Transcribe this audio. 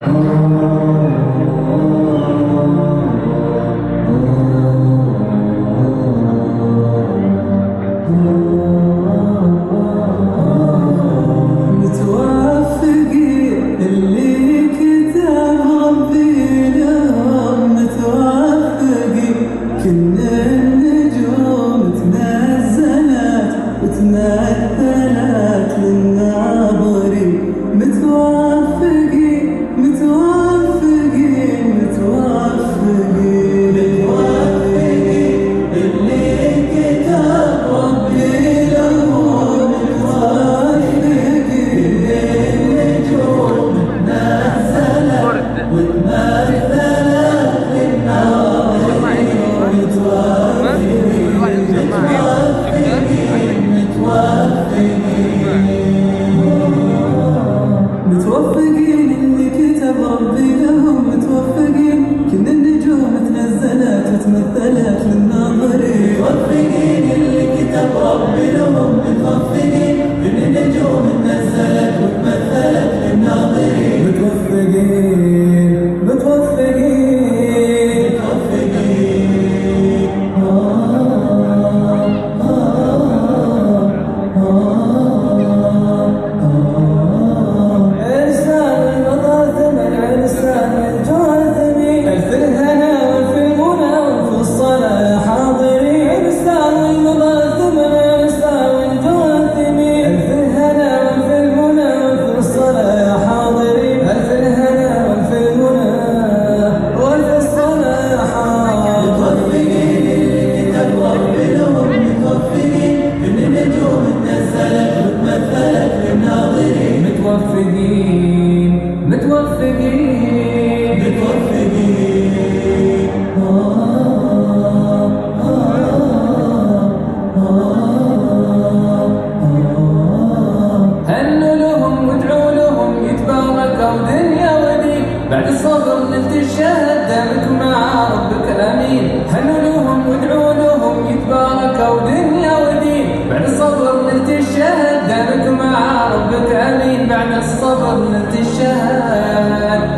you تنزلت وتمثلت للناظرين متوفقين اللي ربي لهم متوفقين كل النجوم تنزلت يتباركوا دنيا ودين بعد الصبر نلت الشهد دامك مع ربك امين هنوا لهم وادعوا لهم يتباركوا دنيا ودين بعد الصبر نلت الشهد دامك مع ربك امين بعد الصبر نلت الشهد